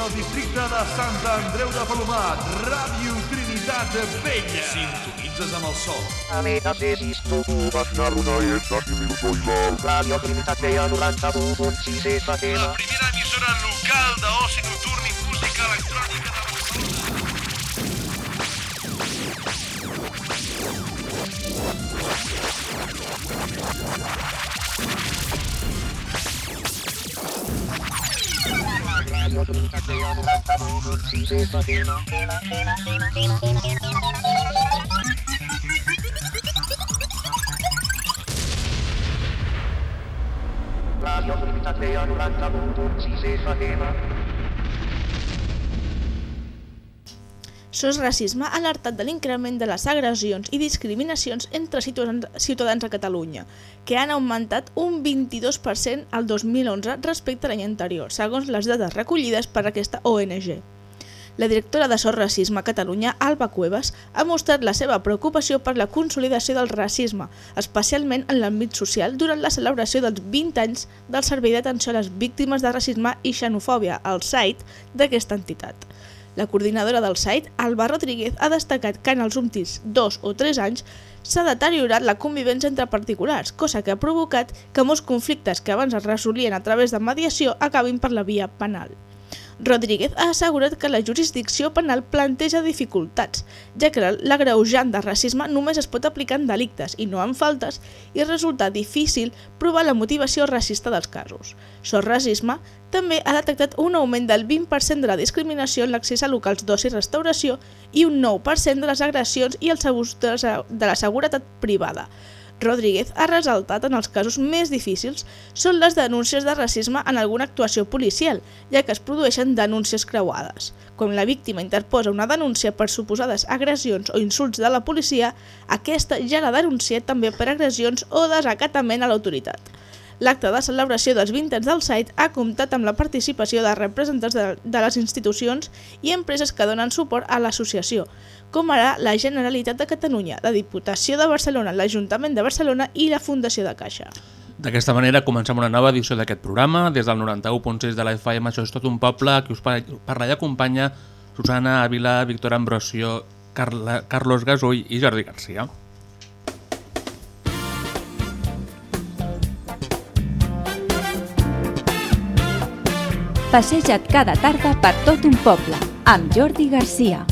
del districte de Sant Andreu de Palomat, Ràdio Trinitat Vella. Sintonitzes amb el sol. Radio Trinitat Vella 91.6 FM. La primera emissora local d'oci nocturn i música electrònica de Radio Trinitat Vella 91.6 FM. Radio SOS Racisme alertat de l'increment de les agressions i discriminacions entre ciutadans, a Catalunya, que han augmentat un 22% al 2011 respecte a l'any anterior, segons les dades recollides per aquesta ONG. La directora de SOS Racisme a Catalunya, Alba Cuevas, ha mostrat la seva preocupació per la consolidació del racisme, especialment en l'àmbit social, durant la celebració dels 20 anys del Servei d'Atenció a les Víctimes de Racisme i Xenofòbia, el SAIT, d'aquesta entitat. La coordinadora del site, Alba Rodríguez, ha destacat que en els últims dos o tres anys s'ha deteriorat la convivència entre particulars, cosa que ha provocat que molts conflictes que abans es resolien a través de mediació acabin per la via penal. Rodríguez ha assegurat que la jurisdicció penal planteja dificultats, ja que l'agreujant de racisme només es pot aplicar en delictes i no en faltes i resulta difícil provar la motivació racista dels casos. Sor Racisme també ha detectat un augment del 20% de la discriminació en l'accés a locals d'oci i restauració i un 9% de les agressions i els abusos de la seguretat privada. Rodríguez ha resaltat en els casos més difícils són les denúncies de racisme en alguna actuació policial, ja que es produeixen denúncies creuades. Quan la víctima interposa una denúncia per suposades agressions o insults de la policia, aquesta ja la denuncia també per agressions o desacatament a l'autoritat. L'acte de celebració dels 20 anys del site ha comptat amb la participació de representants de les institucions i empreses que donen suport a l'associació, com ara la Generalitat de Catalunya, la Diputació de Barcelona, l'Ajuntament de Barcelona i la Fundació de Caixa. D'aquesta manera comencem una nova edició d'aquest programa. Des del 91.6 de la FM, això és tot un poble, que us par- parla i acompanya Susana Ávila, Víctor Ambrosio, Carla, Carlos Gasull i Jordi Garcia. Passeja't cada tarda per tot un poble, amb Jordi Garcia.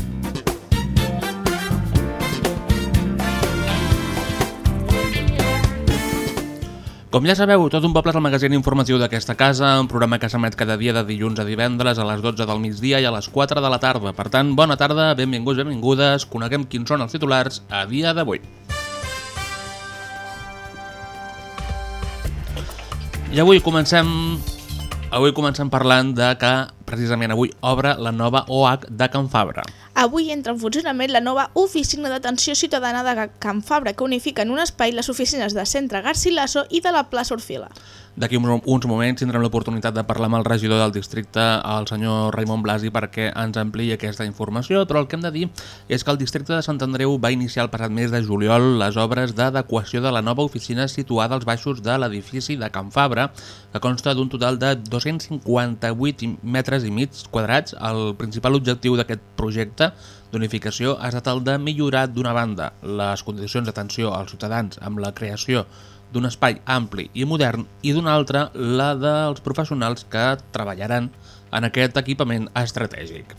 Com ja sabeu, Tot un poble és el magazín informatiu d'aquesta casa, un programa que s'emet cada dia de dilluns a divendres a les 12 del migdia i a les 4 de la tarda. Per tant, bona tarda, benvinguts, benvingudes, coneguem quins són els titulars a dia d'avui. I avui comencem avui comencem parlant de que precisament avui obre la nova OH de Can Fabra. Avui entra en funcionament la nova Oficina d'Atenció Ciutadana de Can Fabra, que unifica en un espai les oficines de Centre Garcilaso i de la plaça Orfila. D'aquí uns, moments tindrem l'oportunitat de parlar amb el regidor del districte, el senyor Raimon Blasi, perquè ens ampliï aquesta informació, però el que hem de dir és que el districte de Sant Andreu va iniciar el passat mes de juliol les obres d'adequació de la nova oficina situada als baixos de l'edifici de Can Fabra, que consta d'un total de 258 metres i mig quadrats. El principal objectiu d'aquest projecte d'unificació ha estat el de millorar d'una banda les condicions d'atenció als ciutadans amb la creació d'un espai ampli i modern i d'una altra la dels professionals que treballaran en aquest equipament estratègic.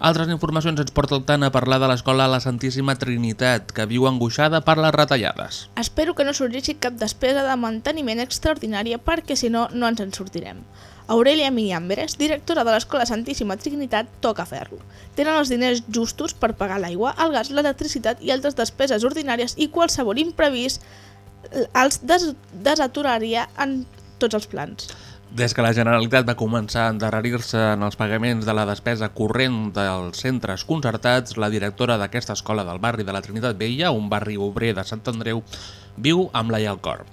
Altres informacions ens porten tant a parlar de l'escola La Santíssima Trinitat, que viu angoixada per les retallades. Espero que no sorgeixi cap despesa de manteniment extraordinària perquè si no, no ens en sortirem. Aurelia Miniambres, directora de l'Escola Santíssima Trinitat, toca fer-lo. Tenen els diners justos per pagar l'aigua, el gas, l'electricitat i altres despeses ordinàries i qualsevol imprevist els des desaturaria en tots els plans. Des que la Generalitat va començar a endarrerir-se en els pagaments de la despesa corrent dels centres concertats, la directora d'aquesta escola del barri de la Trinitat Vella, un barri obrer de Sant Andreu, viu amb l'ai al cor.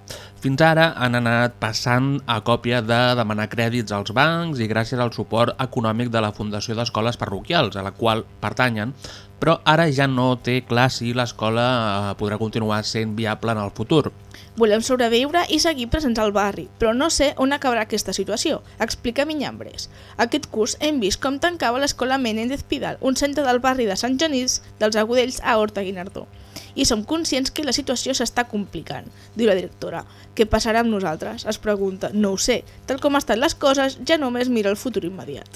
Fins ara han anat passant a còpia de demanar crèdits als bancs i gràcies al suport econòmic de la Fundació d'Escoles Parroquials, a la qual pertanyen, però ara ja no té clar si l'escola eh, podrà continuar sent viable en el futur. Volem sobreviure i seguir presents al barri, però no sé on acabarà aquesta situació, explica Minyambres. Aquest curs hem vist com tancava l'escola Menéndez Pidal, un centre del barri de Sant Genís dels Agudells a Horta Guinardó. I som conscients que la situació s'està complicant, diu la directora. Què passarà amb nosaltres? Es pregunta. No ho sé. Tal com estan les coses, ja només mira el futur immediat.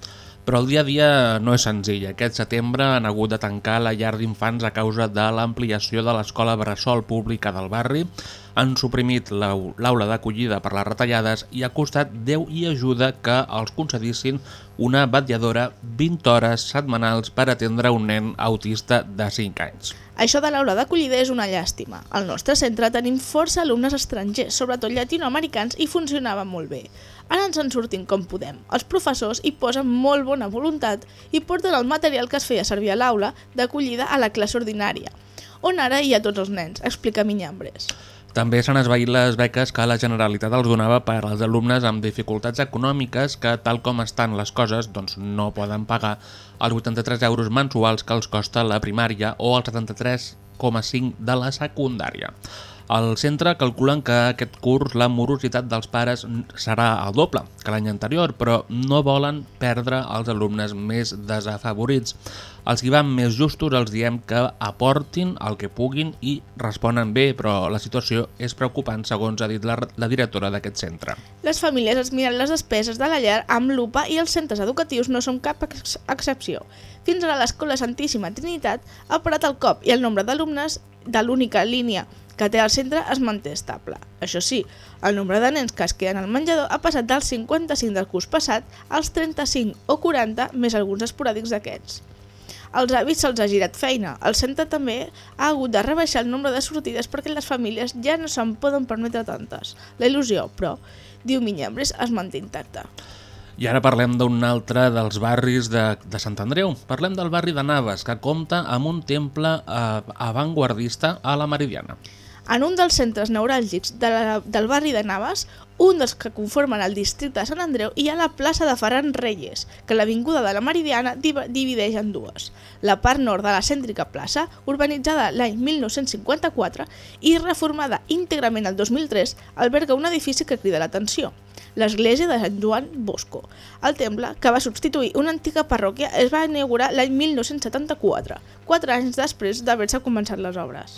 Però el dia a dia no és senzill. Aquest setembre han hagut de tancar la llar d'infants a causa de l'ampliació de l'escola Bressol pública del barri, han suprimit l'au- l'aula d'acollida per les retallades i ha costat Déu i ajuda que els concedissin una vetlladora 20 hores setmanals per atendre un nen autista de 5 anys. Això de l'aula d'acollida és una llàstima. Al nostre centre tenim força alumnes estrangers, sobretot llatinoamericans, i funcionava molt bé. Ara ens en sortim com podem. Els professors hi posen molt bona voluntat i porten el material que es feia servir a l'aula d'acollida a la classe ordinària, on ara hi ha tots els nens, explica Minyambres. També s'han esvaït les beques que la Generalitat els donava per als alumnes amb dificultats econòmiques que, tal com estan les coses, doncs no poden pagar els 83 euros mensuals que els costa la primària o els 73,5 de la secundària. Al centre calculen que aquest curs la morositat dels pares serà el doble que l'any anterior, però no volen perdre els alumnes més desafavorits. Els que van més justos els diem que aportin el que puguin i responen bé, però la situació és preocupant, segons ha dit la, la directora d'aquest centre. Les famílies es miren les despeses de la llar amb lupa i els centres educatius no són cap ex excepció. Fins ara l'Escola Santíssima Trinitat ha parat el cop i el nombre d'alumnes de l'única línia que té al centre es manté estable. Això sí, el nombre de nens que es queden al menjador ha passat dels 55 del curs passat als 35 o 40 més alguns esporàdics d'aquests. Als avis se'ls ha girat feina. El centre també ha hagut de rebaixar el nombre de sortides perquè les famílies ja no se'n poden permetre tantes. La il·lusió, però, diu Minyambres, es manté intacta. I ara parlem d'un altre dels barris de, de Sant Andreu. Parlem del barri de Naves, que compta amb un temple eh, avantguardista a la Meridiana. En un dels centres neuràlgics de la, del barri de Navas, un dels que conformen el districte de Sant Andreu, hi ha la plaça de Ferran Reyes, que l'avinguda de la Meridiana div- divideix en dues. La part nord de la cèntrica plaça, urbanitzada l'any 1954 i reformada íntegrament el 2003, alberga un edifici que crida l'atenció l'església de Sant Joan Bosco. El temple, que va substituir una antiga parròquia, es va inaugurar l'any 1974, quatre anys després d'haver-se començat les obres.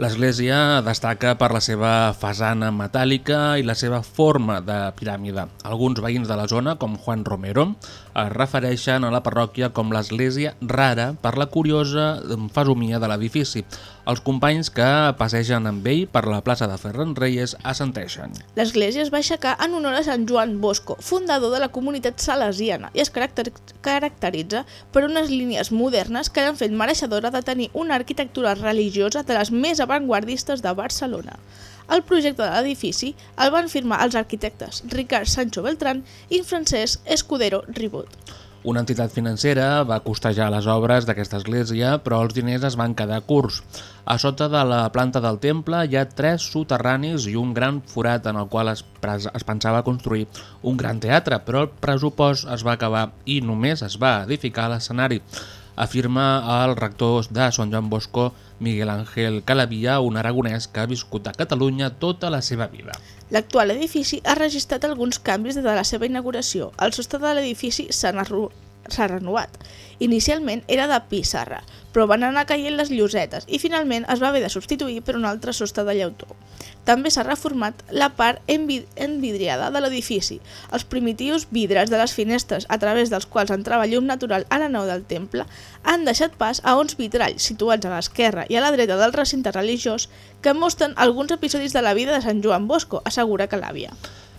L'església destaca per la seva façana metàl·lica i la seva forma de piràmide. Alguns veïns de la zona, com Juan Romero, es refereixen a la parròquia com l'església rara per la curiosa fesomia de l'edifici. Els companys que passegen amb ell per la plaça de Ferran Reyes assenteixen. L'església es va aixecar en honor a Sant Joan Bosco, fundador de la comunitat salesiana, i es caracter caracteritza per unes línies modernes que l'han fet mereixedora de tenir una arquitectura religiosa de les més avantguardistes de Barcelona. El projecte de l'edifici el van firmar els arquitectes Ricard Sancho Beltrán i Francesc Escudero Ribot. Una entitat financera va costejar les obres d'aquesta església, però els diners es van quedar curts. A sota de la planta del temple hi ha tres soterranis i un gran forat en el qual es, es pensava construir un gran teatre, però el pressupost es va acabar i només es va edificar l'escenari afirma el rector de Sant Joan Bosco, Miguel Ángel Calavia, un aragonès que ha viscut a Catalunya tota la seva vida. L'actual edifici ha registrat alguns canvis des de la seva inauguració. El sostre de l'edifici s'ha s'ha renovat. Inicialment era de pissarra, però van anar caient les llosetes i finalment es va haver de substituir per un altre sostre de llautó. També s'ha reformat la part envi envidriada de l'edifici. Els primitius vidres de les finestres a través dels quals entrava llum natural a la nau del temple han deixat pas a uns vitralls situats a l'esquerra i a la dreta del recinte religiós que mostren alguns episodis de la vida de Sant Joan Bosco, assegura Calàvia.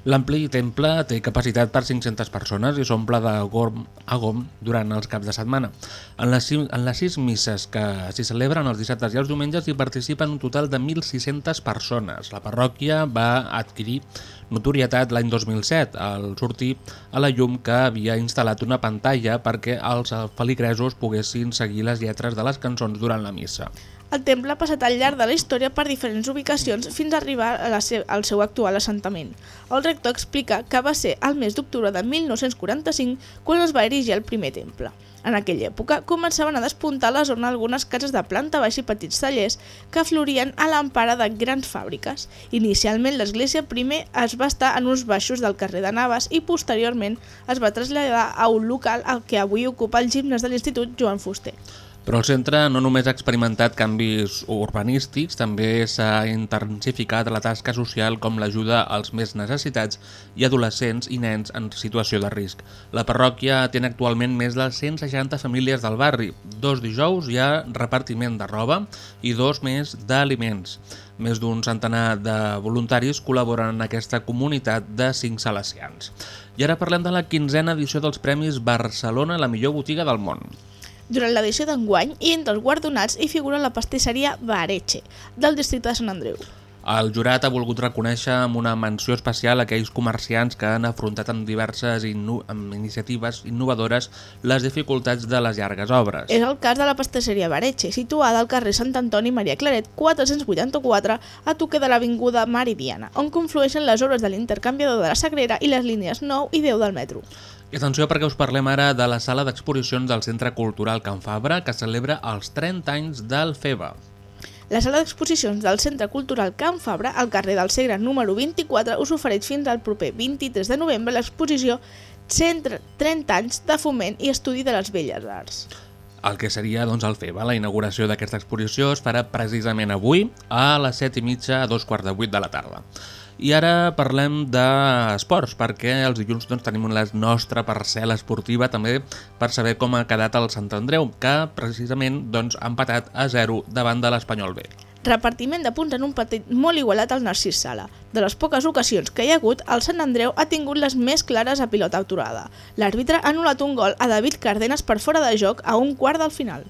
L'ampli temple té capacitat per 500 persones i s'omple de gorm a gom durant els caps de setmana. En les, en les sis misses que s'hi celebren els dissabtes i els diumenges hi participen un total de 1.600 persones. La parròquia va adquirir notorietat l'any 2007 al sortir a la llum que havia instal·lat una pantalla perquè els feligresos poguessin seguir les lletres de les cançons durant la missa. El temple ha passat al llarg de la història per diferents ubicacions fins a arribar a la se al seu actual assentament. El rector explica que va ser al mes d'octubre de 1945 quan es va erigir el primer temple. En aquella època començaven a despuntar a la zona algunes cases de planta baixa i petits tallers que florien a l'empara de grans fàbriques. Inicialment l'església primer es va estar en uns baixos del carrer de Navas i posteriorment es va traslladar a un local al que avui ocupa el gimnàs de l'Institut Joan Fuster. Però el centre no només ha experimentat canvis urbanístics, també s'ha intensificat la tasca social com l'ajuda als més necessitats i adolescents i nens en situació de risc. La parròquia atén actualment més de 160 famílies del barri. Dos dijous hi ha repartiment de roba i dos més d'aliments. Més d'un centenar de voluntaris col·laboren en aquesta comunitat de cinc salesians. I ara parlem de la quinzena edició dels Premis Barcelona, la millor botiga del món. Durant l'edició d'enguany i entre els guardonats hi figura la pastisseria Bareche, del districte de Sant Andreu. El jurat ha volgut reconèixer amb una menció especial aquells comerciants que han afrontat amb diverses inno amb iniciatives innovadores les dificultats de les llargues obres. És el cas de la pastisseria Bareche, situada al carrer Sant Antoni Maria Claret 484 a toque de l'Avinguda Meridiana, on conflueixen les obres de l'intercanviador de la Sagrera i les línies 9 i 10 del metro. I atenció perquè us parlem ara de la sala d'exposicions del Centre Cultural Can Fabra que celebra els 30 anys del FEBA. La sala d'exposicions del Centre Cultural Can Fabra, al carrer del Segre número 24, us ofereix fins al proper 23 de novembre l'exposició 130 anys de foment i estudi de les belles arts. El que seria doncs, el FEBA, la inauguració d'aquesta exposició es farà precisament avui a les 7 i mitja a dos quarts de 8 de la tarda. I ara parlem d'esports, perquè els dilluns doncs, tenim la nostra parcel·la esportiva també per saber com ha quedat el Sant Andreu, que precisament doncs, ha empatat a 0 davant de l'Espanyol B. Repartiment de punts en un partit molt igualat al Narcís Sala. De les poques ocasions que hi ha hagut, el Sant Andreu ha tingut les més clares a pilota aturada. L'àrbitre ha anul·lat un gol a David Cárdenas per fora de joc a un quart del final.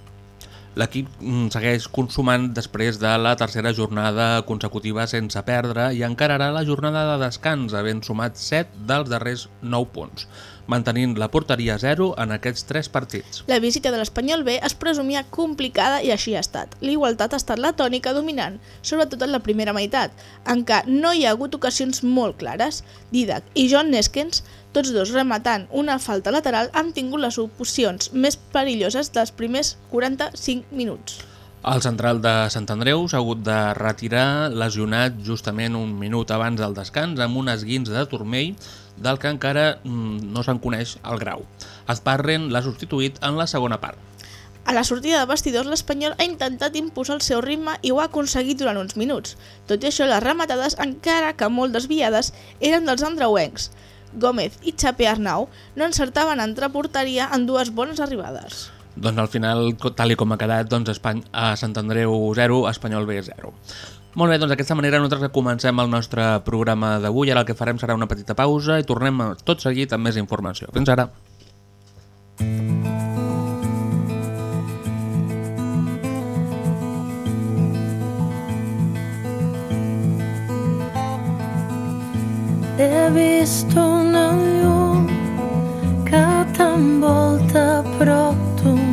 L'equip mm, segueix consumant després de la tercera jornada consecutiva sense perdre i encararà la jornada de descans, havent sumat 7 dels darrers 9 punts, mantenint la porteria 0 en aquests 3 partits. La visita de l'Espanyol B es presumia complicada i així ha estat. L'igualtat ha estat la tònica dominant, sobretot en la primera meitat, en què no hi ha hagut ocasions molt clares. Didac i John Neskens, tots dos rematant una falta lateral, han tingut les opcions més perilloses dels primers 45 minuts. El central de Sant Andreu s'ha hagut de retirar lesionat justament un minut abans del descans amb un esguins de turmell del que encara mm, no se'n coneix el grau. Esparren l'ha substituït en la segona part. A la sortida de vestidors, l'Espanyol ha intentat imposar el seu ritme i ho ha aconseguit durant uns minuts. Tot i això, les rematades, encara que molt desviades, eren dels andreuencs. Gómez i Xape Arnau no encertaven a entrar a porteria en dues bones arribades. Doncs al final, tal i com ha quedat, doncs Espany a Sant Andreu 0, Espanyol B 0. Molt bé, doncs d'aquesta manera nosaltres comencem el nostre programa d'avui. Ara el que farem serà una petita pausa i tornem tot seguit amb més informació. Fins ara. He vist una llum que t'envolta però tu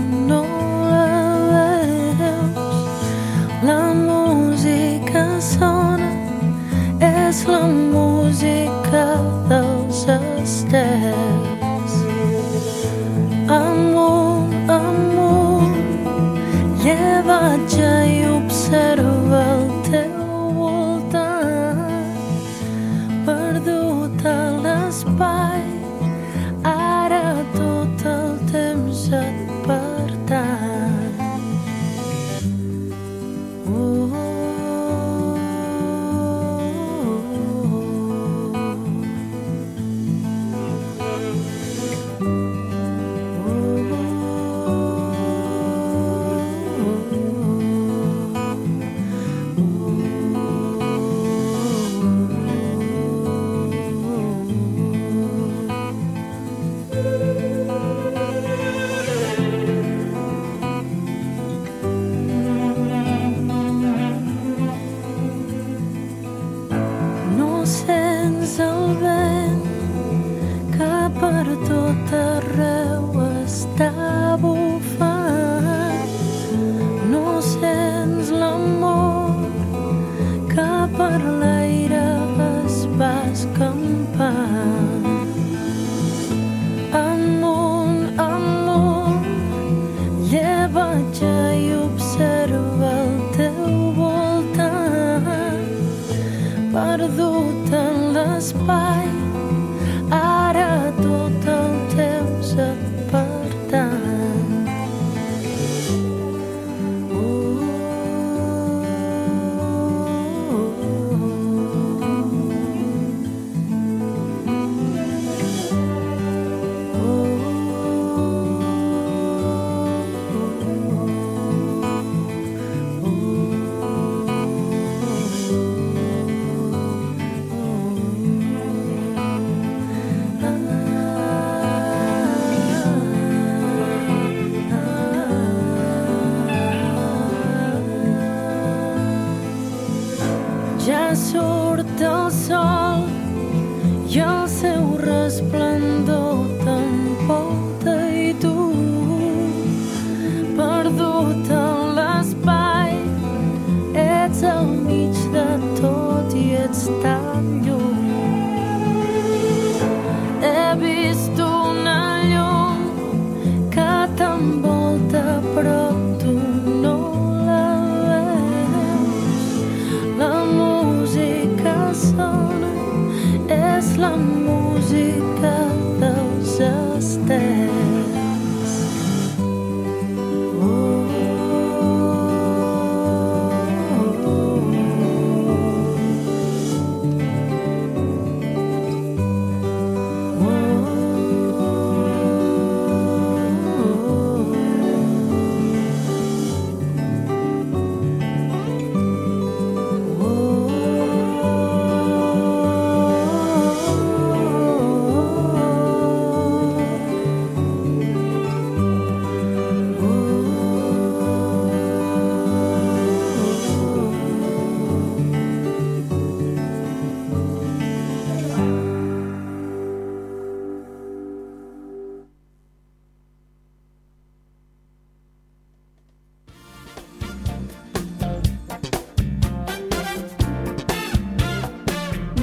sona, és la música dels estels. Amunt, amunt, llevatge i observa el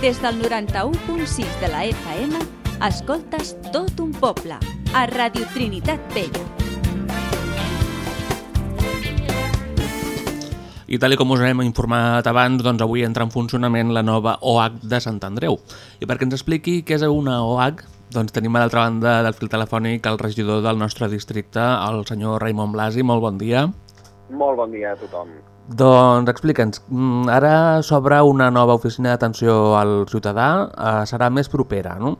Des del 91.6 de la FM, escoltes tot un poble, a Radio Trinitat Vella. I tal com us hem informat abans, doncs avui entra en funcionament la nova OH de Sant Andreu. I perquè ens expliqui què és una OH, doncs tenim a l'altra banda del fil telefònic el regidor del nostre districte, el senyor Raimon Blasi. Molt bon dia. Molt bon dia a tothom. Doncs explica'ns, mm, ara s'obre una nova oficina d'atenció al ciutadà, eh, serà més propera, no?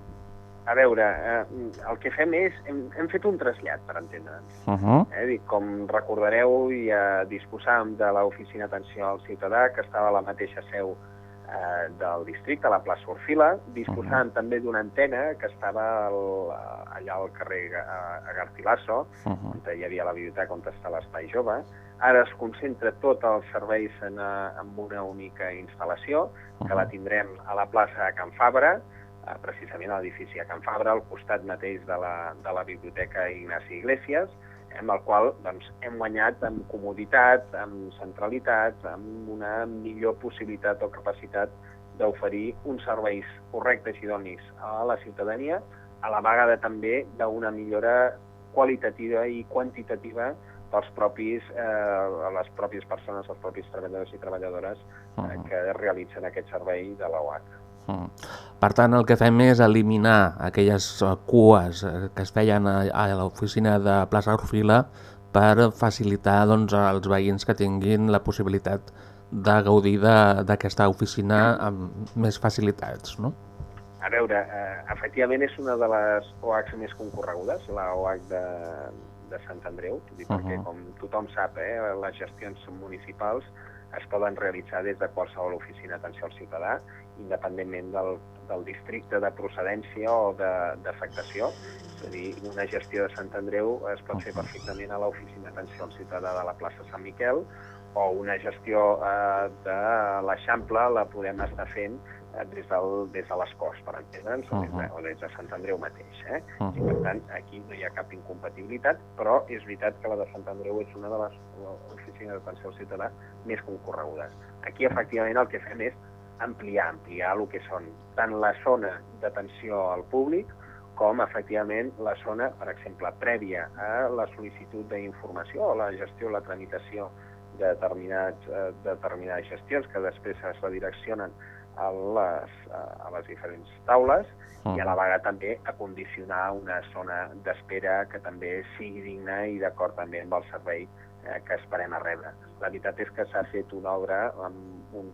A veure, eh, el que fem és... Hem, hem fet un trasllat, per entendre'ns. Uh -huh. Eh? Dic, com recordareu, ja disposàvem de l'oficina d'atenció al ciutadà, que estava a la mateixa seu eh, del districte, a la plaça Orfila. Disposàvem uh -huh. també d'una antena que estava al, allà al carrer a, a Garcilaso, Uh -huh. on hi havia la biblioteca on està l'Espai Jove. Ara es concentra tot els serveis en, eh, en una única instal·lació, que la tindrem a la plaça de Can Fabra, eh, precisament a l'edifici de Can Fabra, al costat mateix de la, de la biblioteca Ignasi Iglesias, amb el qual doncs, hem guanyat amb comoditat, amb centralitat, amb una millor possibilitat o capacitat d'oferir uns serveis correctes i donis a la ciutadania, a la vegada també d'una millora qualitativa i quantitativa pels propis, eh, a les pròpies persones, els propis treballadors i treballadores eh, que realitzen aquest servei de l'OH. Mm. Per tant, el que fem és eliminar aquelles eh, cues eh, que es feien a, a l'oficina de plaça Orfila per facilitar doncs, als veïns que tinguin la possibilitat de gaudir d'aquesta oficina amb més facilitats, no? A veure, eh, efectivament és una de les OHs més concorregudes, la OH de, de Sant Andreu, dir, perquè Mhm. com tothom sap, eh, les gestions municipals es poden realitzar des de qualsevol oficina d'atenció al ciutadà, independentment del, del districte de procedència o de- d'afectació. És a dir, una gestió de Sant Andreu es pot fer perfectament a l'oficina d'atenció al ciutadà de la plaça Sant Miquel o una gestió eh, de l'Eixample la podem estar fent eh, des, del, des de les Corts, per entendre'ns, des de, o des de Sant Andreu mateix. Eh? I per tant, aquí no hi ha cap incompatibilitat, però és veritat que la de Sant Andreu és una de les oficines d'atenció al ciutadà més concorregudes. Aquí, efectivament, el que fem és ampliar, ampliar el que són tant la zona d'atenció al públic com, efectivament, la zona, per exemple, prèvia a la sol·licitud d'informació o la gestió, la tramitació de determinats, eh, determinades gestions que després es redireccionen a les, a les diferents taules i a la vegada també acondicionar una zona d'espera que també sigui digna i d'acord també amb el servei eh, que esperem a rebre. La veritat és que s'ha fet una obra amb un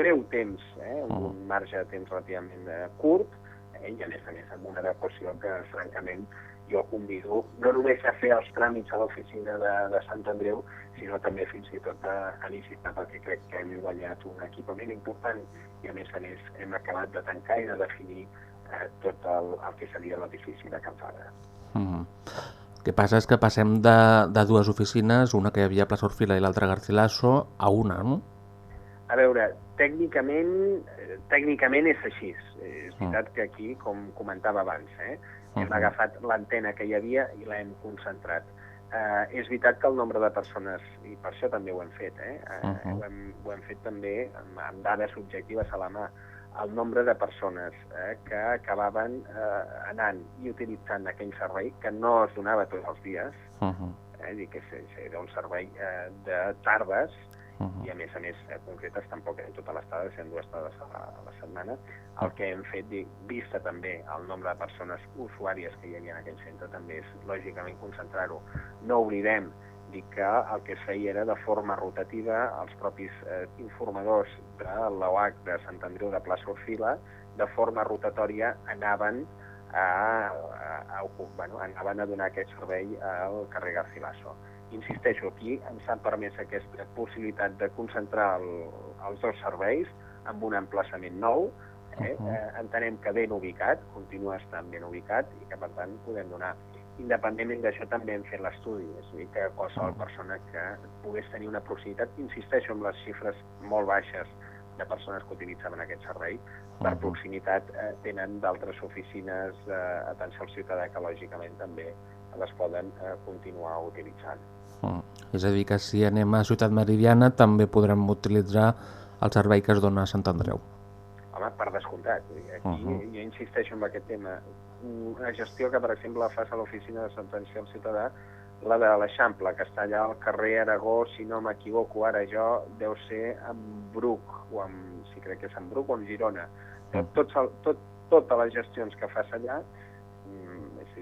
breu temps, eh, un marge de temps relativament eh, curt, eh, i a més a més amb una adequació que, francament, jo convido no només a fer els tràmits a l'oficina de, de Sant Andreu, sinó també fins i tot a, a visitar, perquè crec que hem guanyat un equipament important i a més a més hem acabat de tancar i de definir eh, tot el, el que seria l'edifici de Can Fabra. Mm. El que passa és que passem de, de dues oficines, una que hi havia a Plaça Orfila i l'altra a Garcilaso, a una, no? A veure, tècnicament, tècnicament és així. És veritat que aquí, com comentava abans, eh, hem Mhm. agafat l'antena que hi havia i l'hem concentrat. Eh, és veritat que el nombre de persones, i per això també ho hem fet, eh, eh, Mhm. ho, hem, ho hem fet també amb, amb dades objectives a la mà, el nombre de persones eh, que acabaven eh, anant i utilitzant aquell servei, que no es donava tots els dies, Uh -huh. eh, dir que era un servei eh, de tardes, Uh -huh. i a més a més eh, concretes tampoc en totes les tardes, en dues tardes a la, a la setmana. El que hem fet, dic, vista també el nombre de persones usuàries que hi havia en aquell centre, també és lògicament concentrar-ho. No oblidem dir que el que es feia era de forma rotativa els propis eh, informadors de l'OH de Sant Andreu de Plaça Orfila, de forma rotatòria anaven a, a, a, ocupar- bueno, anaven a donar aquest servei al carrer Garcilaso insisteixo, aquí ens han permès aquesta possibilitat de concentrar el, els dos serveis amb un emplaçament nou. Eh? Mhm. eh, entenem que ben ubicat, continua estant ben ubicat i que, per tant, podem donar. Independentment d'això, també hem fet l'estudi, és a dir, que qualsevol persona que pogués tenir una proximitat, insisteixo en les xifres molt baixes de persones que utilitzaven aquest servei, per proximitat eh, tenen d'altres oficines d'atenció al ciutadà que, lògicament, també les poden eh, continuar utilitzant. Mm. És a dir, que si anem a Ciutat Meridiana també podrem utilitzar el servei que es dona a Sant Andreu. Home, per descomptat. Aquí uh Mhm. -huh. jo insisteixo en aquest tema. Una gestió que, per exemple, fas a l'oficina de sentencia al ciutadà, la de l'Eixample, que està allà al carrer Aragó, si no m'equivoco ara jo, deu ser en Bruc, o en, si crec que és en Bruc o en Girona. Mm. Tots el, tot, totes les gestions que fas allà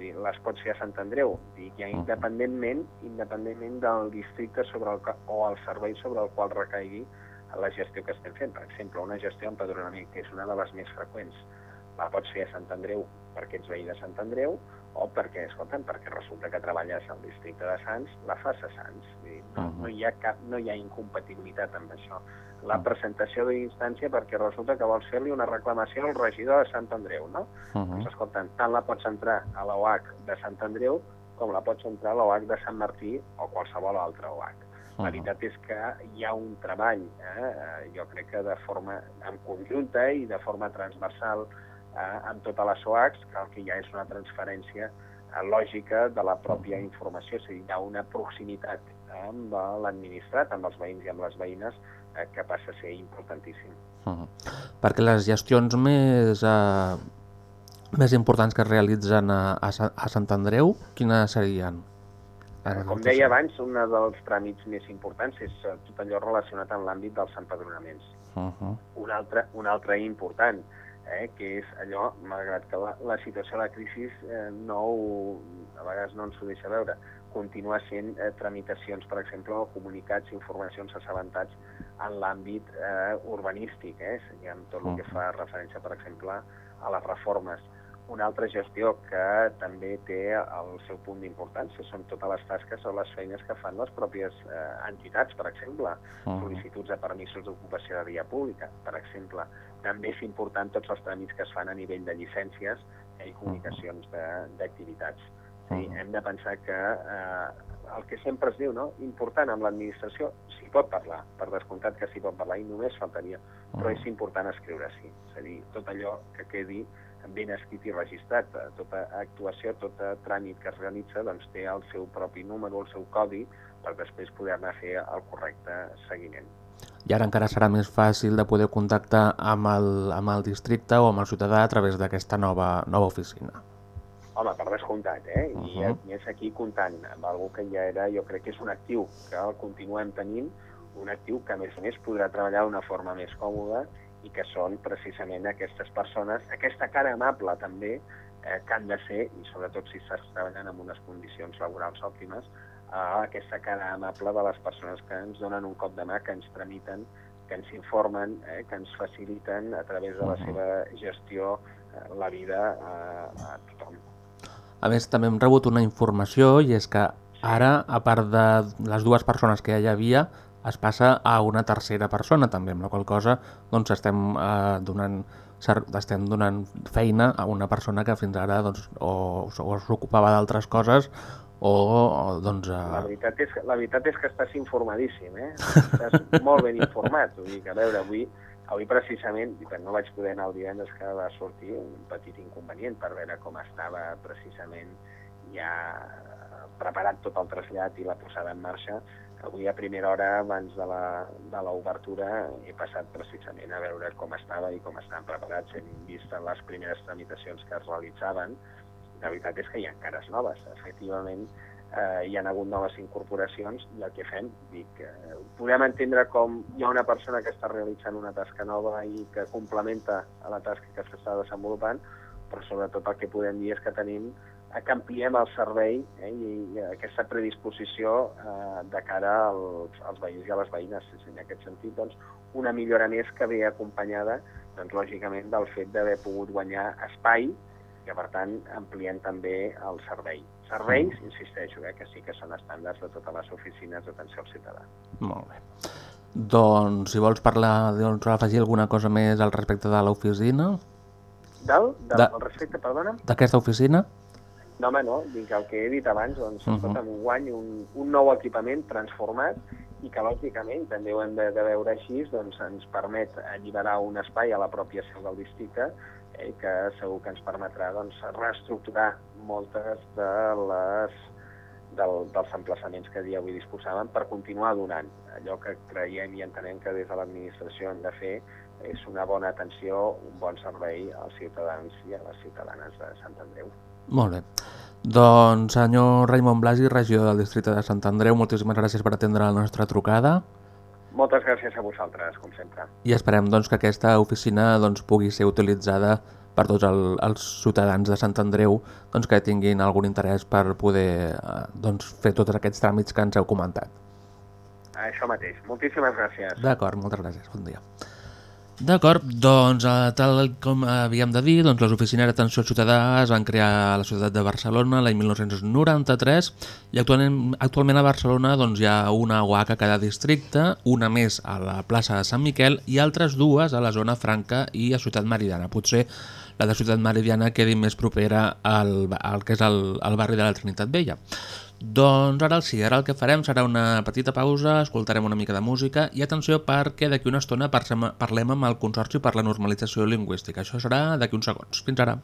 dir, les pots fer a Sant Andreu, dic, ja independentment, independentment del districte sobre el, o el servei sobre el qual recaigui la gestió que estem fent. Per exemple, una gestió empadronament, que és una de les més freqüents, la pots fer a Sant Andreu perquè ets veí de Sant Andreu o perquè, escolta'm, perquè resulta que treballes al districte de Sants, la fas a Sants. Dir, no, no, hi ha cap, no hi ha incompatibilitat amb això. La presentació d'instància perquè resulta que vols fer-li una reclamació al regidor de Sant Andreu, no? Uh Doncs, -huh. escolta'm, tant la pots entrar a l'OH de Sant Andreu com la pots entrar a l'OH de Sant Martí o qualsevol altre OH. La Mhm. veritat és que hi ha un treball, eh, eh, jo crec que de forma en conjunta i de forma transversal eh, amb totes les OACs, que el que hi ha és una transferència eh, lògica de la pròpia informació, és a dir, hi ha una proximitat amb eh, l'administrat, amb els veïns i amb les veïnes, que passa a ser importantíssim. Uh -huh. Perquè les gestions més, eh, més importants que es realitzen a, a, Sa- a Sant Andreu, quines serien? Eh, Com deia abans, un dels tràmits més importants és eh, tot allò relacionat amb l'àmbit dels empadronaments. Uh -huh. un altre, un altre important, eh, que és allò, malgrat que la, la situació de la crisi eh, no ho, a vegades no ens ho deixa veure, continua sent eh, tramitacions, per exemple, o comunicats, informacions assabentats en l'àmbit eh, urbanístic, eh, i amb tot el que fa referència, per exemple, a les reformes. Una altra gestió que també té el seu punt d'importància són totes les tasques o les feines que fan les pròpies eh, entitats, per exemple, Mhm. sol·licituds de permisos d'ocupació de via pública, per exemple. També és important tots els tràmits que es fan a nivell de llicències eh, i comunicacions de- d'activitats. Uh -huh. sí, hem de pensar que eh, el que sempre es diu, no? important amb l'administració, s'hi pot parlar, per descomptat que s'hi pot parlar i només faltaria, però és important escriure-s'hi, és a dir, tot allò que quedi ben escrit i registrat. Eh, Tota actuació, tot eh, tràmit que es realitza doncs, té el seu propi número, el seu codi, per després poder-ne fer el correcte seguiment. I ara encara serà més fàcil de poder contactar amb el, amb el districte o amb el ciutadà a través d'aquesta nova, nova oficina. Home, per descomptat, eh? Uh I, -huh. I és aquí comptant amb algú que ja era, jo crec que és un actiu, que el continuem tenint, un actiu que a més a més podrà treballar d'una forma més còmoda i que són precisament aquestes persones, aquesta cara amable també, eh, que han de ser, i sobretot si estàs treballant en unes condicions laborals òptimes, eh, aquesta cara amable de les persones que ens donen un cop de mà, que ens tramiten, que ens informen, eh, que ens faciliten a través de la Mhm. seva gestió eh, la vida a, a tothom. A més, també hem rebut una informació i és que ara, a part de les dues persones que ja hi havia, es passa a una tercera persona també, amb la qual cosa doncs, estem, eh, donant, estem donant feina a una persona que fins ara doncs, o, o s'ocupava d'altres coses o, o doncs... La Eh, veritat, és, la veritat és que estàs informadíssim, eh? Estàs molt ben informat. Vull dir que, a veure, avui, avui precisament, i no vaig poder anar el divendres que va sortir un petit inconvenient per veure com estava precisament ja preparat tot el trasllat i la posada en marxa, avui a primera hora abans de l'obertura he passat precisament a veure com estava i com estaven preparats. Hem vist les primeres tramitacions que es realitzaven. La veritat és que hi ha cares noves. Efectivament, eh, hi ha hagut noves incorporacions i el que fem, dic, eh, podem entendre com hi ha una persona que està realitzant una tasca nova i que complementa a la tasca que s'està desenvolupant, però sobretot el que podem dir és que tenim eh, que ampliem el servei eh, i, i aquesta predisposició eh, de cara als, als veïns i a les veïnes. En aquest sentit, doncs, una millora més que ve acompanyada, doncs, lògicament, del fet d'haver pogut guanyar espai que per tant ampliem també el servei. Serveis, insisteixo, eh, que sí que són estàndards de totes les oficines d'atenció al ciutadà. molt bé. Doncs, si vols parlar, doncs, afegir alguna cosa més al respecte de l'oficina, Del, del, De- respecte, perdona? d'aquesta oficina, No, home, no, dic el que he dit abans, doncs, uh. -huh. escolta'm, un guany, un, un nou equipament transformat i que, lògicament, també ho hem de, de veure així, doncs ens permet alliberar un espai a la pròpia seu del districte eh, que segur que ens permetrà doncs, reestructurar moltes de les del, dels emplaçaments que dia avui disposàvem per continuar donant allò que creiem i entenem que des de l'administració hem de fer, és una bona atenció, un bon servei als ciutadans i a les ciutadanes de Sant Andreu. Molt bé. Doncs, senyor Raimon Blasi, regidor del districte de Sant Andreu, moltíssimes gràcies per atendre la nostra trucada Moltes gràcies a vosaltres, com sempre. i esperem doncs, que aquesta oficina doncs, pugui ser utilitzada per tots el, els ciutadans de Sant Andreu doncs, que tinguin algun interès per poder eh, doncs, fer tots aquests tràmits que ens heu comentat. Això mateix. Moltíssimes gràcies. D'acord, moltes gràcies, bon dia. D'acord, doncs eh, tal com havíem de dir, doncs, les oficines d'atenció al ciutadà es van crear a la ciutat de Barcelona l'any 1993 i actualment, actualment a Barcelona doncs, hi ha una UAC a cada districte, una més a la plaça de Sant Miquel i altres dues a la zona franca i a Ciutat Meridiana. Potser la de Ciutat Meridiana quedi més propera al, al que és el, el barri de la Trinitat Vella. Doncs ara sí, ara el que farem serà una petita pausa, escoltarem una mica de música i atenció perquè d'aquí una estona parlem, amb el Consorci per la Normalització Lingüística. Això serà d'aquí uns segons. Fins ara.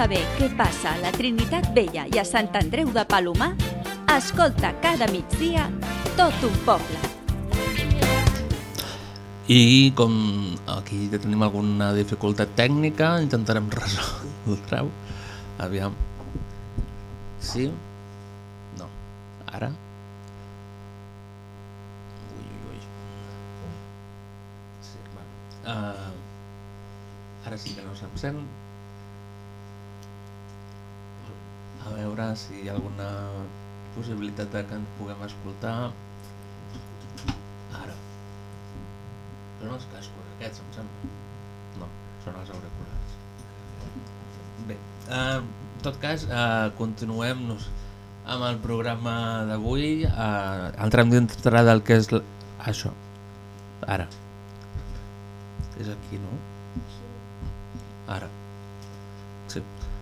Saber què passa a la Trinitat Vella i a Sant Andreu de Palomar, escolta cada migdia tot un poble. I com aquí tenim alguna dificultat tècnica, intentarem resoldre-ho. Aviam. Sí? No. Ara? Ui, ui, ui. Sí, va. Uh, ara sí que no se'm sent. Veure si hi ha alguna possibilitat de que ens puguem escoltar. Ara. Són els cascos aquests, em sembla. No, són els auriculars. Bé, eh, en tot cas, eh, continuem. Nos... amb el programa d'avui. Eh, entrem dintre del que és... l- Això. Ara. És aquí, no? Ara.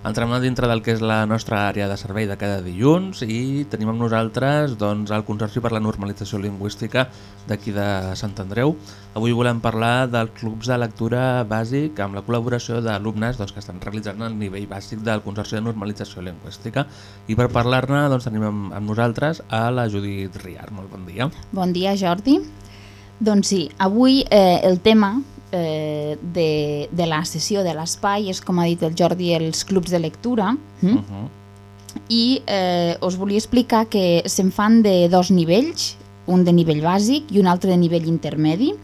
Entrem dintre del que és la nostra àrea de servei de cada dilluns i tenim amb nosaltres doncs, el Consorci per la Normalització Lingüística d'aquí de Sant Andreu. Avui volem parlar dels clubs de lectura bàsic amb la col·laboració d'alumnes doncs, que estan realitzant el nivell bàsic del Consorci de Normalització Lingüística. I per parlar-ne doncs, tenim amb, amb nosaltres a la Judit Riar. Molt bon dia. Bon dia, Jordi. Doncs sí, avui eh, el tema eh, de, de la sessió de l'espai és, com ha dit el Jordi, els clubs de lectura. Uh Mm? -huh. I eh, us volia explicar que se'n fan de dos nivells, un de nivell bàsic i un altre de nivell intermedi.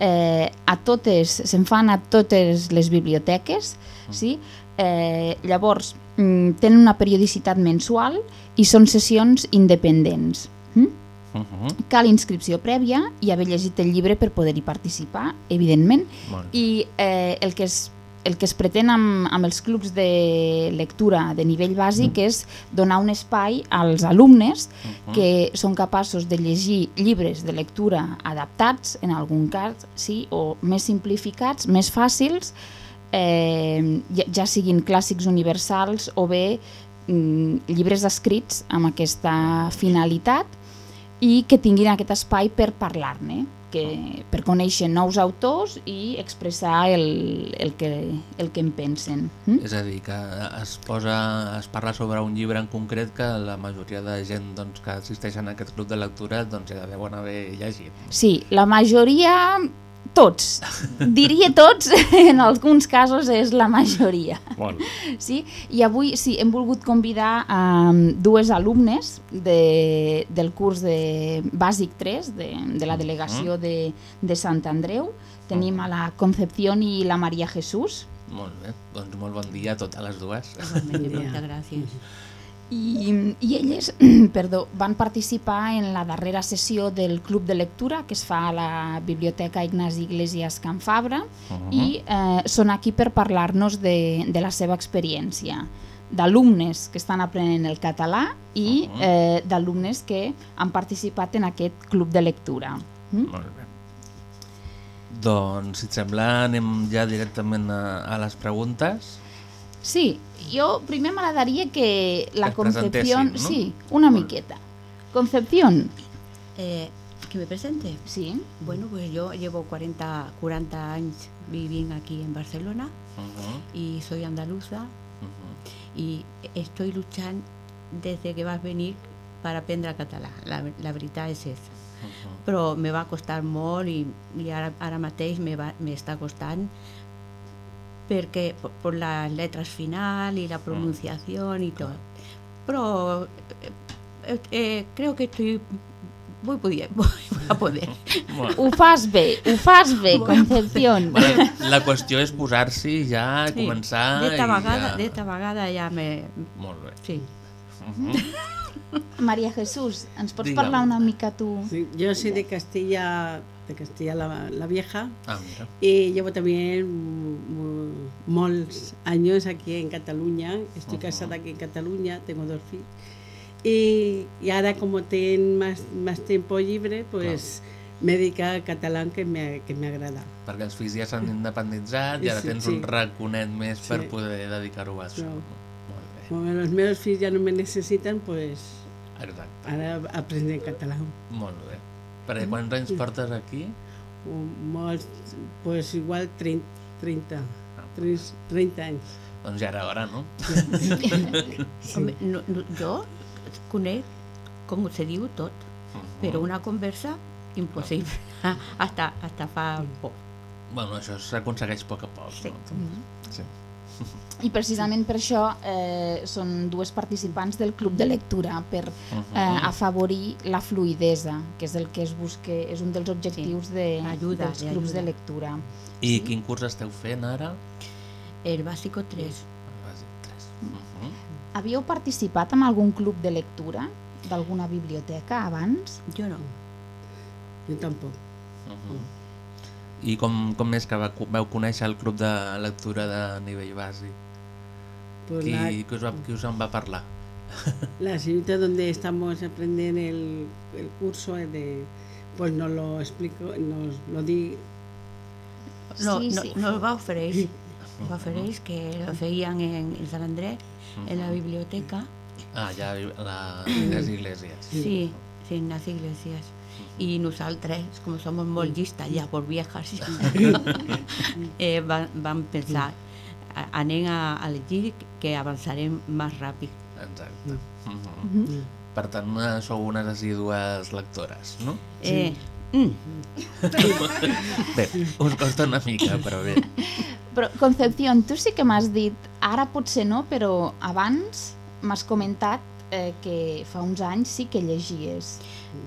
Eh, a totes, se'n fan a totes les biblioteques, sí? eh, llavors mm, tenen una periodicitat mensual i són sessions independents. Mm? Uh -huh. cal inscripció prèvia i haver llegit el llibre per poder-hi participar, evidentment, bé. i eh, el, que es, el que es pretén amb, amb els clubs de lectura de nivell bàsic és donar un espai als alumnes que són capaços de llegir llibres de lectura adaptats, en algun cas, sí, o més simplificats, més fàcils, eh, ja, ja siguin clàssics universals o bé mm, llibres escrits amb aquesta finalitat i que tinguin aquest espai per parlar-ne, que per conèixer nous autors i expressar el, el, que, el que en pensen. Mm? És a dir, que es, posa, es parla sobre un llibre en concret que la majoria de gent doncs, que assisteixen a aquest club de lectura doncs, ja deuen haver llegit. Sí, la majoria, tots, diria tots, en alguns casos és la majoria. Molt. Sí? I avui sí, hem volgut convidar um, dues alumnes de, del curs de Bàsic 3 de, de la delegació de, de Sant Andreu. Tenim a la Concepción i la Maria Jesús. Molt bé, doncs molt bon dia a totes les dues. Muchas gracias. I, i elles perdó, van participar en la darrera sessió del Club de Lectura que es fa a la Biblioteca Ignasi Iglesias Can Fabra Uh-huh. i eh, són aquí per parlar-nos de, de la seva experiència d'alumnes que estan aprenent el català i Mhm. eh, d'alumnes que han participat en aquest club de lectura. Mm? Molt bé. Doncs, si et sembla, anem ja directament a, a les preguntes. Sí, jo primer m'agradaria que la Que es Concepción... no? Sí, una miqueta. Concepción, Eh, ¿Que me presente? sí, Bueno, pues yo llevo 40, 40 años viviendo aquí en Barcelona Uh -huh. y soy andaluza Uh -huh. y estoy luchando desde que vas a venir para aprender català. La, la veritat és esa. Uh Però me va costar molt i, i ara, ara mateix me va- m'està costant perquè per, les lletres final i la pronunciació i tot. Però eh, eh, creo que estoy voy, poder, voy a poder. Molt. ho fas bé, ho fas bé, Concepción. Bueno, la qüestió és posar-s'hi ja, Sí, començar D'esta i vegada, ja... d'esta vegada ja me... Molt bé. Sí. Uh -huh. Maria Jesús, ens pots Digue'm. parlar una mica tu? Sí, yo soy de Castilla, de Castilla la, la Vieja Ah, mira. y llevo también mu- muchos años aquí en Cataluña. Estoy Ujú. casada aquí en Cataluña, tengo dos hijos. Y, y ahora como tengo más, más tiempo libre, pues me dedico al catalán que me, que me agrada. Perquè els fills ja s'han independitzat i ara Sí, tens sí. un raconet més per Sí. poder dedicar-ho a això. No. Molt bé. Como los meus hijos ya no me necesitan, pues Exacte. ahora aprendí catalán. Molt bé. Perquè quants anys portes aquí? Molts, pues igual 30, 30, 30, 30 anys. Doncs ja era hora, no? Home, no, no, jo conec, com se diu, tot, però una conversa impossible, hasta, hasta fa poc. Bueno, això s'aconsegueix a poc a poc. Sí. No? sí. I precisament per això eh, són dues participants del club de lectura, per eh, afavorir la fluidesa, que és el que es busca, és un dels objectius de, Ajuda, dels de clubs ajuda. de lectura. I quin curs esteu fent ara? El bàsico 3. Bàsic 3. Uh -huh. Havíeu participat en algun club de lectura d'alguna biblioteca abans? Jo no. Jo tampoc. Uh -huh. I com, com és que va, vau conèixer el club de lectura de nivell bàsic? Pues Qui, la- qui, us va, qui us en va parlar? la señorita donde estamos aprendiendo el, el curso de, pues nos lo explico, nos lo di. No, Sí, no, sí. nos va ofereix, va ofereix que lo feien en, en Sant Andrés, en la biblioteca, Ah, ja, la, les iglesias. sí, sí, en las iglesias. Y nosaltres, com som molt llistes ja por viejas, eh, van, van pensar, "A- anem a, a llegir que avançarem més ràpid. Exacte. Mhm. Per tant, eh, sou unes assídues lectores, no? Eh, mm, Bé, us costa una mica, però bé. Però, Concepción, tu sí que m'has dit, ara potser no, però abans m'has comentat eh, que fa uns anys sí que llegies.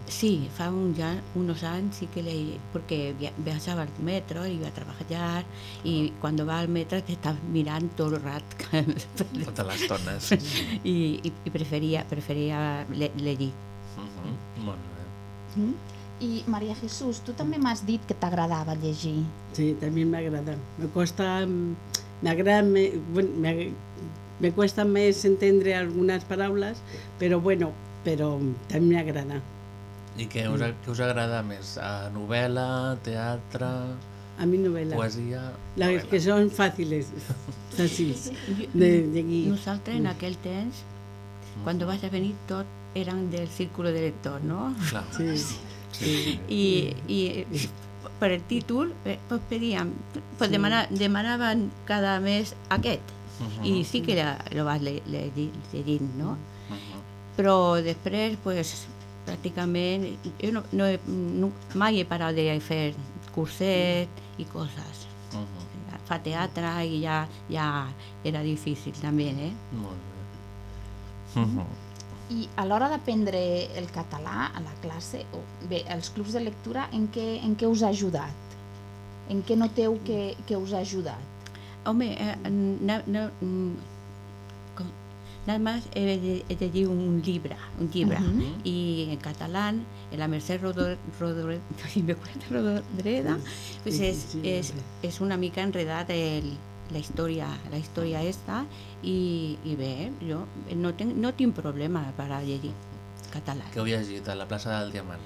Sí, fa un, ya unos años sí que leí, porque via- viajaba al metro, iba a trabajar y cuando va al metro te estás mirando todo el rato Totes les tones. y, y, y prefería, prefería le, leer. Mhm. Molt bé. I Maria Jesús, tu també m'has dit que t'agradava llegir. Sí, también me agrada. Me cuesta, mm, me agrada, me, bueno, me, cuesta más entender algunas palabras, pero bueno, pero también me agrada. I què us, què us agrada més? A novel·la, teatre, A mi novela. poesia... Las novel·la. que son fáciles, fáciles de llegar. Nosaltres en aquel temps, cuando vas a venir, tot eran del círculo de lector, ¿no? Clar. Sí. Sí. Y, y per el títol eh, pues pedían, pues demana, demanaven cada mes aquest. I sí que la, lo vas le, le, llegint, no? Però després, pues, pràcticament, jo no, no, he, no, mai he parat de fer curset i coses. Mhm. Fa teatre i ja, ja era difícil també, eh? Molt bé. Mhm. I a l'hora d'aprendre el català a la classe, o bé, els clubs de lectura, en què, en què us ha ajudat? En què noteu que, que us ha ajudat? Home, eh, no, no, nada más he, de- he de llegir un llibre, un llibre, Mhm. y en catalán, en la Mercè Rodoreda, pues Sí, es, sí, es, sí. es una mica enredat el, la història, la història esta, i, i bé, jo no tinc, no tinc problema per a llegir català. Què heu llegit? A la plaça del Diamant?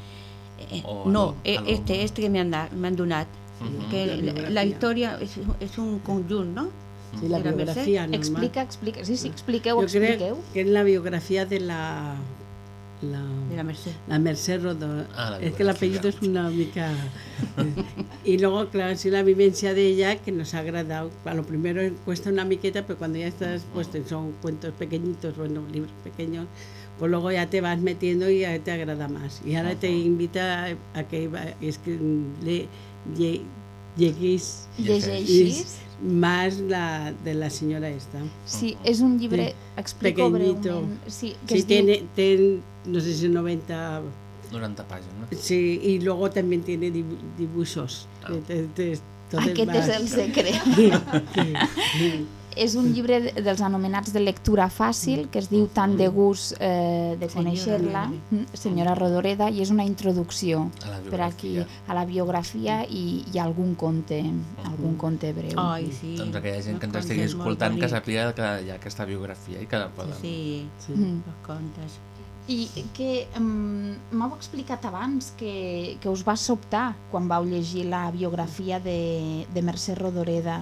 Eh, o no, a lo- eh, a este, este que me han, me han donat, Que La la, biografia. és, és un conjunt, no? Sí, la de la Mercè. biografía normal. Explica, explica. Sí, sí, expliqueu, Yo creo expliqueu. que es la biografía de la... La, De la Mercè. la Merced Rodó. Ah, la es que el biografía. apellido es una mica... y luego, claro, sí la vivencia de ella que nos ha agradado. A lo primero cuesta una miqueta, pero cuando ya estás, pues te- son cuentos pequeñitos, bueno, libros pequeños, pues luego ya te vas metiendo y ya te agrada más. Y ahora te invita a, que es que le, lle- lleguéis Llegeixis? más la de la señora esta. Sí, és un llibre, explico Pequeñito. breument. Sí, que Sí, es diu... tiene, ten- no sé si 90... 90 pàgines. Sí, y luego también tiene dibu- dibujos. Ah. Entonces Aquest és el secret. Sí. És un llibre de- dels anomenats de lectura fàcil, que es diu Tant de gust eh, de conèixer-la, Rodoreda. mm, senyora Rodoreda, i és una introducció A per aquí a la biografia i, i algun conte, algun conte breu. Ai, sí. Doncs aquella gent que ens estigui escoltant que sàpiga que hi ha aquesta biografia i que la poden... Sí, Sí. Mm. els contes. I que um, m'heu explicat abans que, que us va sobtar quan vau llegir la biografia de, de Mercè Rodoreda.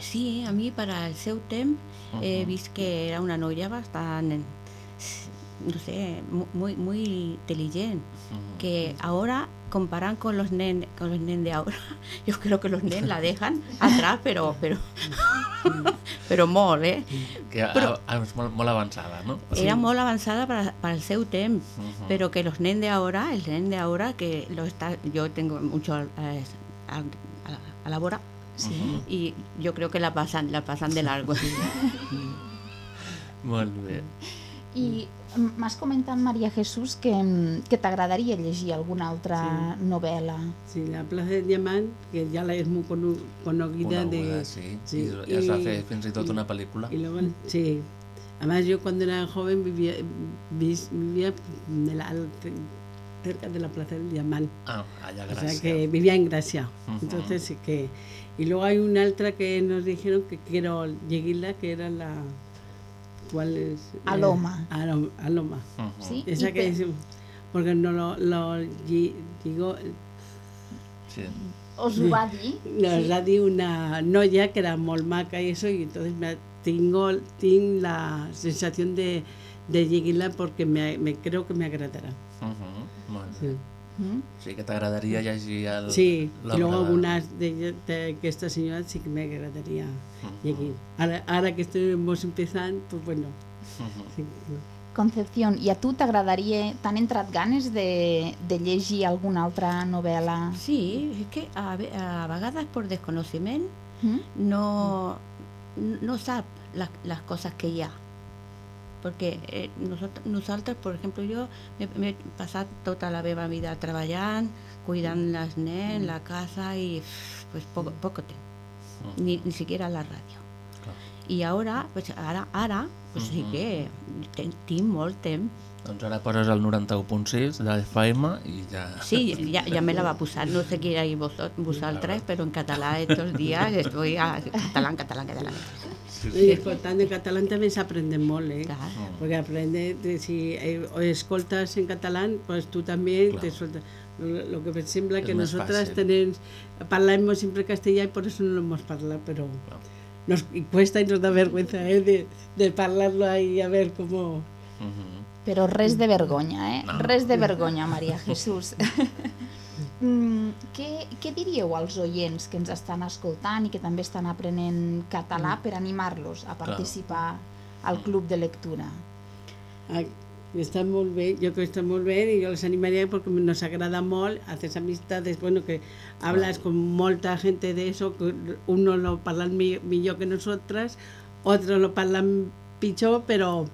Sí, a mi per al seu temps he Mhm. vist que era una noia bastant, no sé, mu- muy, muy inteligent, Mhm. que ahora comparan con los nen, con los nen de ahora, yo creo que los nen la dejan atrás, pero, pero, pero molt, eh? Que Però- a, a, molt, molt avançada, no? Era molt avanzada para, para el seu temps, Mhm. pero que los nen de ahora, el nen de ahora, que lo está, yo tengo mucho eh, a, a, a la bora, Sí. Y yo creo que la pasan, la pasan de largo. Molt bé. I m'has comentat, Maria Jesús, que, que t'agradaria llegir alguna altra novel·la. Sí, la Plaza del Diamant, que ya la es muy cono- conocida Coneguda, de... sí. sí, I es va y- fer fins i tot y- una pel·lícula. Y luego, sí. Además, yo cuando era joven vivía, vis- vivía en la- cerca de la Plaza del Diamant. Ah, allà, O gràcies. sea, que vivía en Gracia. Ujú. Entonces, sí que... Y luego hay una altra que nos dijeron que quiero lleguarla, que era la... ¿Cuál es? Aloma. Eh, Alo- Aloma. Mhm. Sí? Esa que es, porque no lo, lo di- digo, Sí. Us ho va dir? nos una noia que era molt maca y eso, y entonces me tengo, tengo la sensación de, de porque me, me creo que me agradará. Mhm. Molt Sí. Mm? Sí que t'agradaria llegir el, Sí, y l'obra luego de- algunas de, de que esta señora sí que me agradaría Mhm. llegar. Ahora, ahora que estamos empezando, pues bueno. Mhm. Sí. Concepción, i a tu t'agradaria, t'han entrat ganes de, de llegir alguna altra novel·la? Sí, es que a, a vegades por desconocimiento Mm? no, no sap las, las cosas que hi ha. Perquè eh, nosaltres, nosaltres, per exemple, jo m'he passat tota la meva vida treballant, cuidant les nens, la casa i pues, poco, poco temps, ni, ni siquiera la ràdio. Clar. I ara, pues, ara, ara pues, sí Mhm. que ten- tinc molt temps. Doncs ara poses el 91.6 de FM i ja... Sí, ya, ya me la va posar, no sé erais vosot- vosaltres, pero en catalán estos días estoy a catalán, catalán, catalán. Y escoltando en catalán también se aprende molt, eh? Clar. Porque aprende, de, si eh, o escoltas en catalán, pues tú también Claro. te sueltas. Lo, que me sembla Es que nosotras tenemos, hablamos siempre castellano y por eso no lo hemos hablado, pero Claro. nos y cuesta y nos da vergüenza ¿eh? de, de hablarlo ahí a ver cómo... Mhm. Però res de vergonya, eh? No. Res de vergonya, Maria Jesús. mm, què, què diríeu als oients que ens estan escoltant i que també estan aprenent català per animar-los a participar al club de lectura? Ah, Está muy bien, yo creo que está muy bien y yo les animaría porque nos agrada molt, haces amistades, bueno, que hablas con molta gente de eso, que uno lo mi- millor que nosotras, otros lo hablan pitjor, pero,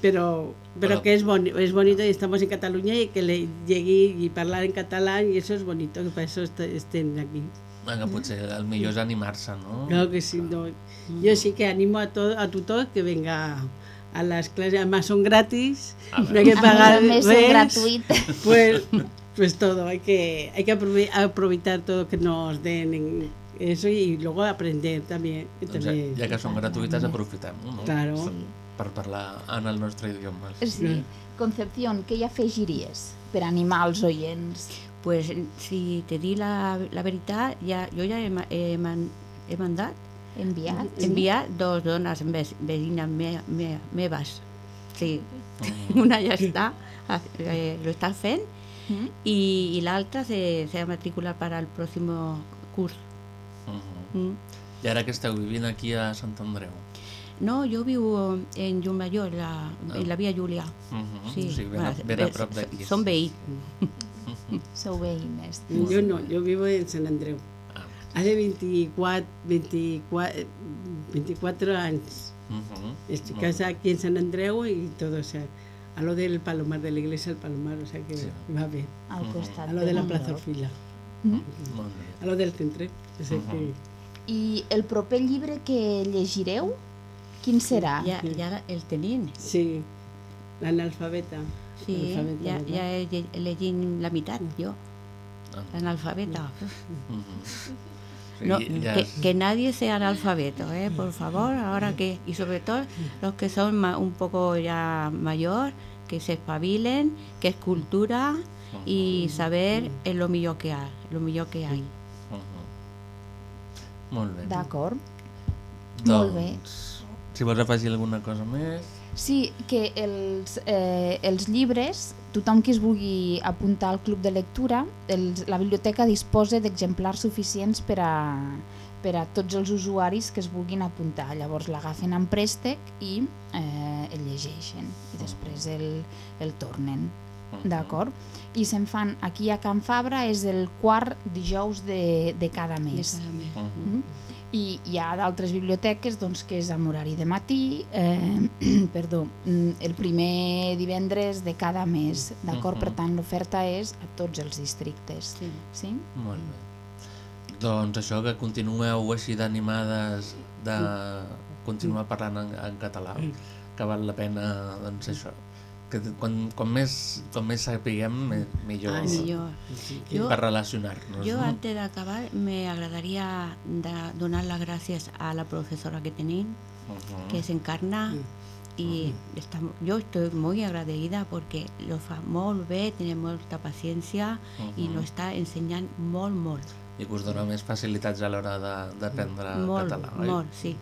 pero, pero Bueno. que es, boni es bonito y estamos en Cataluña y que le llegue y hablar en catalán y eso es bonito, que para eso est estén aquí. Vinga, potser el millor és animar-se, no? Claro que sí, no. Yo sí que animo a, todo, a tothom que venga a las clases, además son gratis, no hay que pagar més a res. gratuït. Pues, pues todo, hay que, hay que aprove- aprovechar todo que nos den en eso y luego aprender también. Doncs ja, también. ja que són gratuïtes, aprofitem-ho, no? Claro. Sí. Per parlar en el nostre idioma. Sí. Concepción, què hi afegiries per animar els oients? Pues si te di la, la veritat, ja, jo ja he, he, man, he mandat Enviat? enviar dos dones ve- veïnes me, me, meves. Sí, Mhm. una ja està, eh, lo està fent, Mm? y, y la otra se, se va a matricular para el próximo curso. Mhm. Mm. I ara que esteu vivint aquí a Sant Andreu? No, yo vivo en Llumalló, en la, Ah. en la vía Julia. Mhm. Sí, O sigui, ben, a, ben a prop d'aquí. Son veí. Sou veïnes. Yo no, yo vivo en San Andreu. Ah. Hace 24, 24, 24 años. Mhm. Estoy Molt bé. casada aquí en San Andreu y todo, o sea, a lo del Palomar, de la iglesia del Palomar, o sea que Sí. va bien. Al costat A lo de la lloc. Orfila, Mm? Molt bé. a lo del centre. O sea Ujú. que... I el proper llibre que llegireu, quin serà? Ya, ya el tenín. Sí, la analfabeta. Sí, ¿verdad? ya he lle- leí la mitad yo, Ah. analfabeta. Mhm. No, Sí, ja que, que nadie sea analfabeto, ¿eh? por favor, ahora que, y sobre todo los que son ma- un poco ya mayor, que se espabilen, que es cultura y saber es lo millor que hay, lo millor que hay. Mhm. Molt bé. D'acord. Molt bé. Si vols afegir alguna cosa més... Sí, que els, eh, els llibres, tothom que es vulgui apuntar al club de lectura, els, la biblioteca disposa d'exemplars suficients per a, per a tots els usuaris que es vulguin apuntar. Llavors l'agafen en préstec i eh, el llegeixen i després el, el tornen. D'acord? I se'n fan aquí a Can Fabra és el quart dijous de, de cada mes. Mhm. Mm. I hi ha d'altres biblioteques doncs, que és amb horari de matí, eh, perdó, mm, el primer divendres de cada mes, d'acord? Mhm. Per tant, l'oferta és a tots els districtes. Sí. Sí? Molt bé. Doncs això, que continueu així d'animades de continuar parlant en, en català, que val la pena, doncs això, que quan, quan, més, quan més sapiguem, millor, Ah, millor. Jo, per relacionar-nos. yo no? antes de acabar me agradaría da- donar las gracias a la profesora que tenéis, Mhm. que es Encarna, y estamos, yo estoy muy agradecida porque lo fa molt bé, tiene molta paciencia y Mhm. lo está enseñando molt, molt. I que us dona més facilitats a l'hora de- d'aprendre català, oi? molt, sí.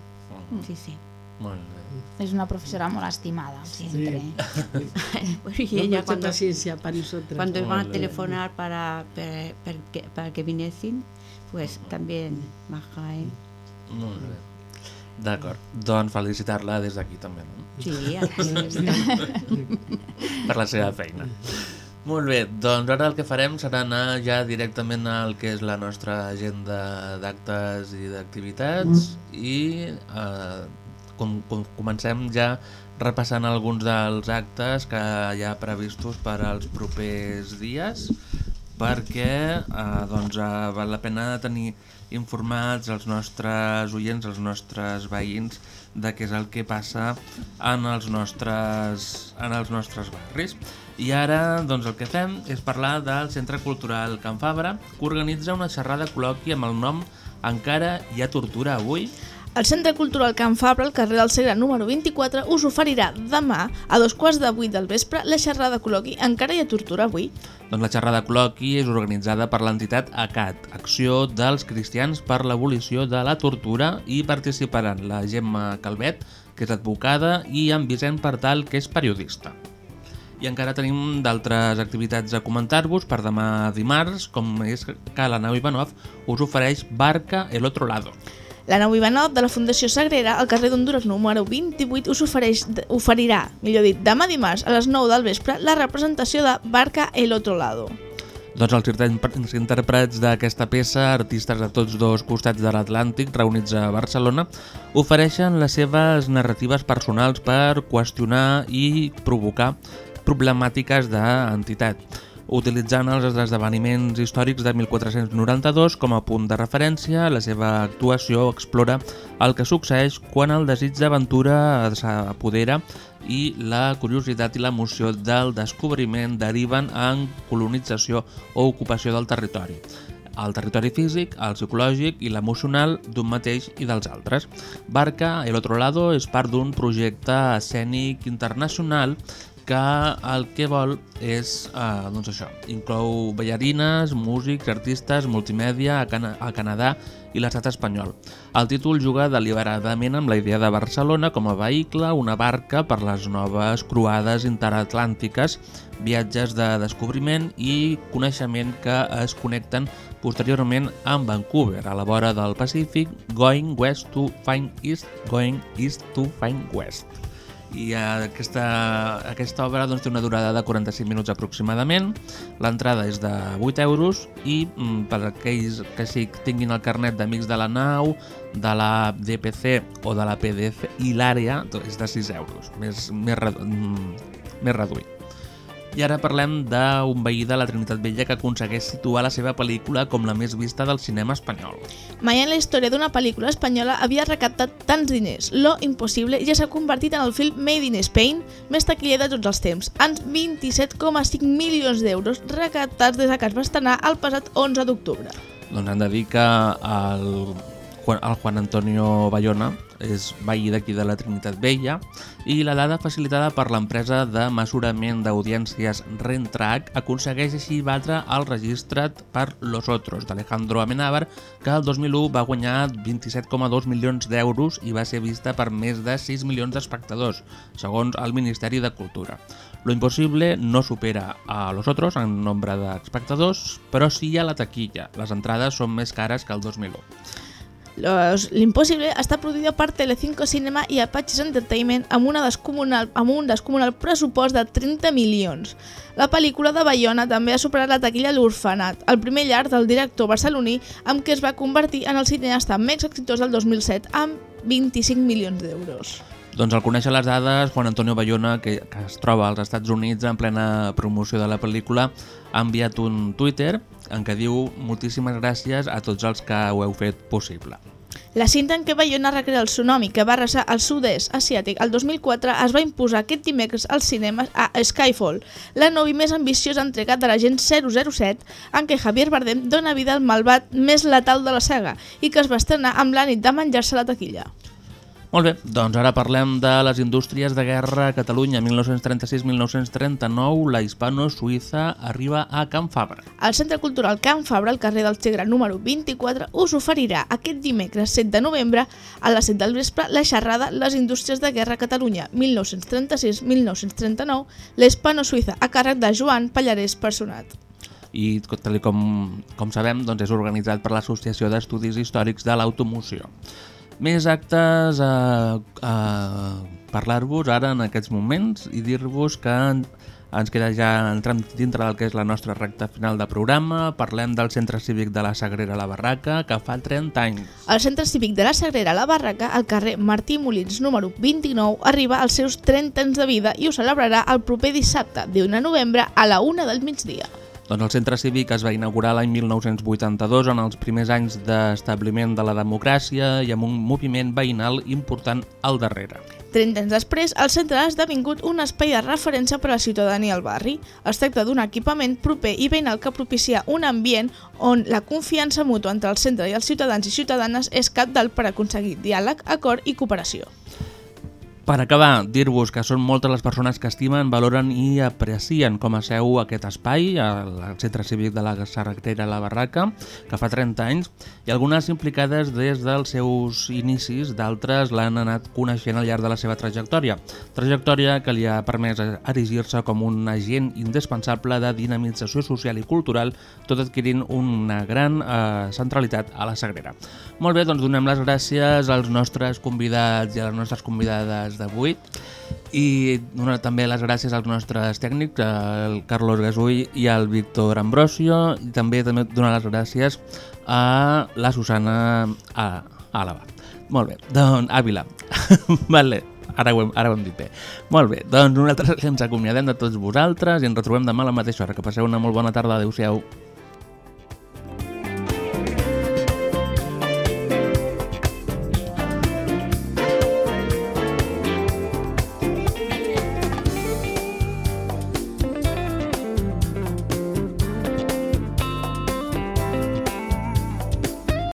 Mhm. Sí, sí. Molt bé. És una professora molt estimada, sempre. Bueno, y Con ella mucha cuando, paciencia para nosotros. cuando iban a telefonar para, per- per que- para que viniesen, pues también maja, ¿eh? Molt bé. D'acord. Doncs felicitar-la des d'aquí també, no? Sí, per la seva feina. Molt bé, doncs ara el que farem serà anar ja directament al que és la nostra agenda d'actes i d'activitats i eh, com, com, comencem ja repassant alguns dels actes que hi ha previstos per als propers dies perquè eh, doncs, eh, val la pena tenir informats els nostres oients, els nostres veïns de què és el que passa en els nostres, en els nostres barris. I ara doncs, el que fem és parlar del Centre Cultural Can Fabra, que organitza una xerrada col·loqui amb el nom Encara hi ha tortura avui? El Centre Cultural Can Fabra, al carrer del Segre número 24, us oferirà demà, a dos quarts de vuit del vespre, la xerrada col·loqui Encara hi ha tortura avui. Doncs la xerrada col·loqui és organitzada per l'entitat ACAT, Acció dels Cristians per l'Abolició de la Tortura, i participaran la Gemma Calvet, que és advocada, i en Vicent Partal, que és periodista. I encara tenim d'altres activitats a comentar-vos per demà dimarts, com és que la nau Ivanov us ofereix Barca el otro lado. La nau Ivanov de la Fundació Sagrera, al carrer d'Honduras número 28, us ofereix, oferirà, millor dit, demà dimarts a les 9 del vespre, la representació de Barca el otro lado. Doncs els intèrprets d'aquesta peça, artistes de tots dos costats de l'Atlàntic, reunits a Barcelona, ofereixen les seves narratives personals per qüestionar i provocar problemàtiques d'entitat, utilitzant els esdeveniments històrics de 1492 com a punt de referència, la seva actuació explora el que succeeix quan el desig d'aventura s'apodera i la curiositat i l'emoció del descobriment deriven en colonització o ocupació del territori el territori físic, el psicològic i l'emocional d'un mateix i dels altres. Barca, El Otro Lado, és part d'un projecte escènic internacional que el que vol és, eh, doncs això, inclou ballarines, músics, artistes, multimèdia a, Cana a Canadà i l'estat espanyol. El títol juga deliberadament amb la idea de Barcelona com a vehicle, una barca per les noves croades interatlàntiques, viatges de descobriment i coneixement que es connecten posteriorment amb Vancouver, a la vora del Pacífic, going west to find east, going east to find west i aquesta, aquesta obra doncs, té una durada de 45 minuts aproximadament. L'entrada és de 8 euros i mm, per aquells que sí que tinguin el carnet d'Amics de la Nau, de la DPC o de la PDF i l'àrea doncs, és de 6 euros, més, més, redu mm, més reduït. I ara parlem d'un veí de la Trinitat Vella que aconsegueix situar la seva pel·lícula com la més vista del cinema espanyol. Mai en la història d'una pel·lícula espanyola havia recaptat tants diners. Lo Impossible ja s'ha convertit en el film Made in Spain més taquiller de tots els temps, amb 27,5 milions d'euros recaptats des que es va estrenar el passat 11 d'octubre. Doncs han de dir que el, Juan- el Juan Antonio Bayona és veí d'aquí de la Trinitat Vella i la dada facilitada per l'empresa de mesurament d'audiències Rentrac aconsegueix així batre el registrat per Los Otros d'Alejandro Amenábar que el 2001 va guanyar 27,2 milions d'euros i va ser vista per més de 6 milions d'espectadors, segons el Ministeri de Cultura. Lo Impossible no supera a Los Otros en nombre d'espectadors, però sí a la taquilla. Les entrades són més cares que el 2001. L'Impossible està produïda per Telecinco Cinema i Apaches Entertainment amb, una descomunal, amb un descomunal pressupost de 30 milions. La pel·lícula de Bayona també ha superat la taquilla L'Orfanat, el primer llarg del director barceloní amb què es va convertir en el cineasta més exitós del 2007 amb 25 milions d'euros. Doncs al conèixer les dades, Juan Antonio Bayona, que, que es troba als Estats Units en plena promoció de la pel·lícula, ha enviat un Twitter en què diu moltíssimes gràcies a tots els que ho heu fet possible. La cinta en què Bayona recrea el tsunami que va arrasar el sud-est asiàtic el 2004 es va imposar aquest dimecres als cinemes a Skyfall, la nova i més ambiciosa entrega de l'agent 007 en què Javier Bardem dona vida al malvat més letal de la saga i que es va estrenar amb l'ànit de menjar-se la taquilla. Molt bé, doncs ara parlem de les indústries de guerra a Catalunya. 1936-1939, la hispano-suïssa arriba a Can Fabra. El Centre Cultural Can Fabra, al carrer del Segre número 24, us oferirà aquest dimecres 7 de novembre a les 7 del vespre la xerrada Les indústries de guerra a Catalunya 1936-1939, l'hispano-suïssa a càrrec de Joan Pallarès Personat. i tal com, com sabem doncs és organitzat per l'Associació d'Estudis Històrics de l'Automoció. Més actes a, a parlar-vos ara en aquests moments i dir-vos que en- ens queda ja entrant dintre del que és la nostra recta final de programa. Parlem del Centre Cívic de la Sagrera La Barraca, que fa 30 anys. El Centre Cívic de la Sagrera La Barraca, al carrer Martí Molins número 29, arriba als seus 30 anys de vida i ho celebrarà el proper dissabte, 1 de novembre, a la 1 del migdia. Doncs el centre cívic es va inaugurar l'any 1982 en els primers anys d'establiment de la democràcia i amb un moviment veïnal important al darrere. 30 anys després, el centre ha esdevingut un espai de referència per a la ciutadania al barri. Es tracta d'un equipament proper i veïnal que propicia un ambient on la confiança mútua entre el centre i els ciutadans i ciutadanes és capdalt per aconseguir diàleg, acord i cooperació. Per acabar, dir-vos que són moltes les persones que estimen, valoren i aprecien com a seu aquest espai, al Centre Cívic de la Sarraquera La Barraca, que fa 30 anys, i algunes implicades des dels seus inicis, d'altres l'han anat coneixent al llarg de la seva trajectòria. Trajectòria que li ha permès erigir-se com un agent indispensable de dinamització social i cultural, tot adquirint una gran eh, centralitat a la Sagrera. Molt bé, doncs donem les gràcies als nostres convidats i a les nostres convidades d'avui i donar també les gràcies als nostres tècnics, el Carlos Gasull i el Víctor Ambrosio i també també donar les gràcies a la Susana Àlava. Molt bé, doncs Àvila. vale. Ara ho, hem, ara ho hem dit bé. Molt bé, doncs nosaltres ens acomiadem de tots vosaltres i ens retrobem demà a la mateixa hora. Que passeu una molt bona tarda. Adéu-siau.